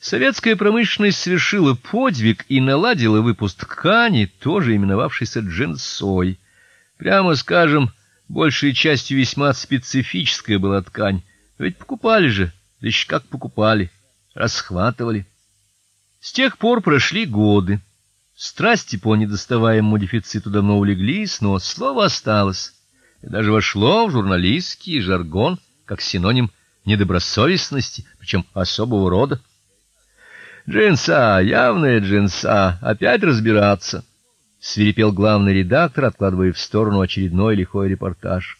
Советская промышленность совершила подвиг и наладила выпуск ткани, тоже именовавшейся джинсой. Прямо скажем, большей частью весьма специфическая была ткань. Ведь покупали же, да как покупали, расхватывали. С тех пор прошли годы. Страсти по недоставаемому дефициту давно улеглись, но слово осталось. И даже вошло в журналистский жаргон как синоним недобросовестности, причем особого рода. Джинса, явная джинса, опять разбираться, свирепел главный редактор, откладывая в сторону очередной лихой репортаж.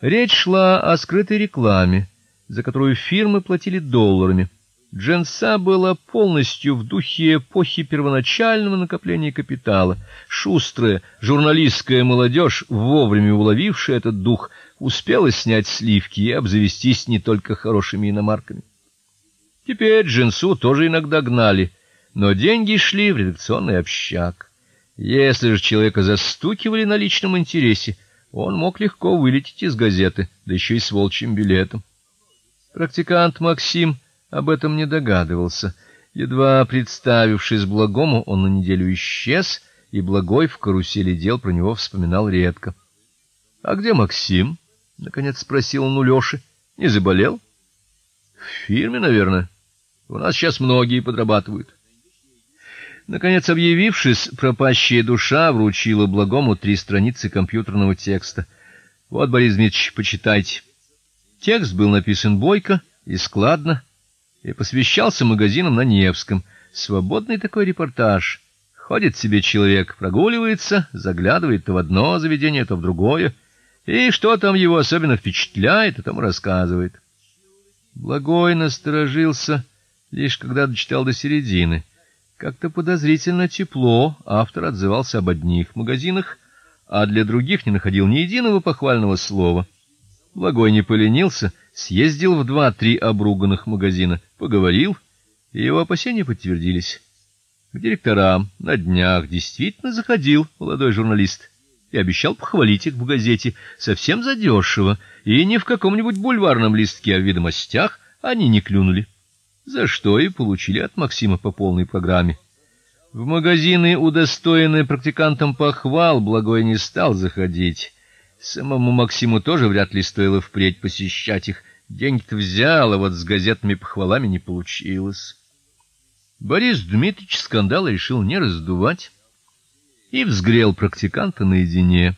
Речь шла о скрытой рекламе, за которую фирмы платили долларами. Джинса была полностью в духе эпохи первоначального накопления капитала. Шустрая журналистская молодежь, вовремя уловившая этот дух, успела снять сливки и обзавестись не только хорошими иномарками. Теперь джинсу тоже иногда гнали, но деньги шли в редакционный общак. Если же человека застукивали на личном интересе, он мог легко вылететь из газеты, да еще и с волчьим билетом. Практикант Максим об этом не догадывался. Едва представившись благому, он на неделю исчез, и благой в карусели дел про него вспоминал редко. А где Максим? наконец спросил он у Лёши. Не заболел? В фирме, наверное. У нас сейчас многие подрабатывают. Наконец, объявившись, пропащая душа вручила благому три страницы компьютерного текста. Вот, Борис Дмитриевич, почитайте. Текст был написан бойко и складно, и посвящался магазинам на Невском. Свободный такой репортаж. Ходит себе человек, прогуливается, заглядывает то в одно заведение, то в другое, и что там его особенно впечатляет, о том рассказывает. Благой насторожился лишь когда дочитал до середины. Как-то подозрительно тепло автор отзывался об одних магазинах, а для других не находил ни единого похвального слова. Благой не поленился, съездил в два-три обруганных магазина, поговорил, и его опасения подтвердились. К директорам на днях действительно заходил молодой журналист и обещал похвалить их в газете совсем задешево, и не в каком-нибудь бульварном листке, а в ведомостях они не клюнули за что и получили от Максима по полной программе. В магазины, удостоенные практикантам похвал, благой не стал заходить. Самому Максиму тоже вряд ли стоило впредь посещать их. Деньги-то взял, а вот с газетными похвалами не получилось. Борис Дмитриевич скандал решил не раздувать и взгрел практиканта наедине.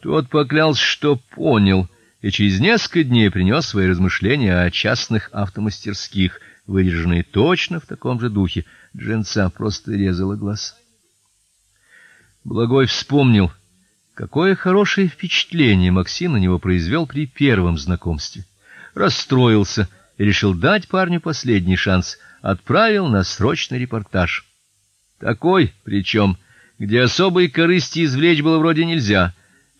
Тот поклялся, что понял, и через несколько дней принес свои размышления о частных автомастерских, выдержанные точно в таком же духе. Джинса просто резала глаз. Благой вспомнил, какое хорошее впечатление Максим на него произвел при первом знакомстве. Расстроился и решил дать парню последний шанс, отправил на срочный репортаж. Такой, причем, где особой корысти извлечь было вроде нельзя.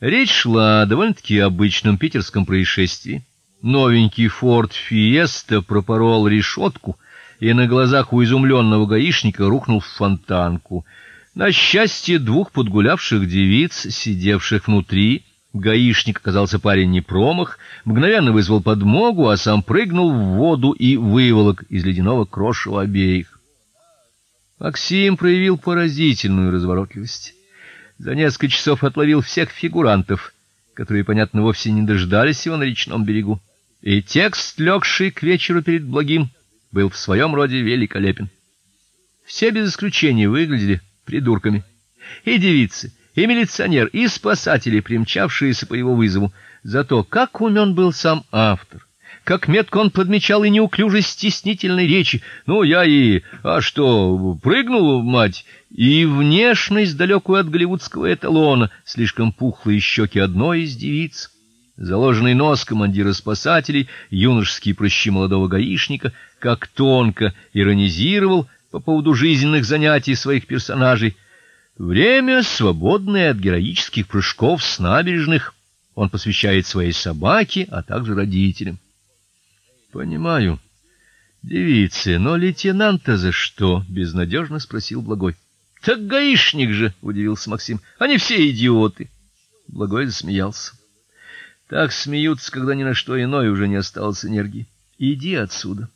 Речь шла о довольно-таки обычном питерском происшествии. Новенький Ford Fiesta пропорол решетку и на глазах у изумленного гаишника рухнул в фонтанку. На счастье двух подгулявших девиц, сидевших внутри, гаишник оказался парень не промах, мгновенно вызвал подмогу, а сам прыгнул в воду и выволок из ледяного крошева обеих. Максим проявил поразительную разворотливость за несколько часов отловил всех фигурантов, которые, понятно, вовсе не дождались его на речном берегу. И текст, легший к вечеру перед благим, был в своем роде великолепен. Все без исключения выглядели придурками. И девицы, и милиционер, и спасатели, примчавшиеся по его вызову. Зато как умен был сам автор как метко он подмечал и неуклюжесть стеснительной речи. Ну я и, а что, прыгнул, мать, и внешность далекую от голливудского эталона, слишком пухлые щеки одной из девиц, заложенный нос командира спасателей, юношеские прыщи молодого гаишника, как тонко иронизировал по поводу жизненных занятий своих персонажей. Время свободное от героических прыжков с набережных он посвящает своей собаке, а также родителям. Понимаю. Девицы, но лейтенанта за что? безнадежно спросил Благой. Так гаишник же, удивился Максим. Они все идиоты. Благой засмеялся. Так смеются, когда ни на что иное уже не осталось энергии. Иди отсюда.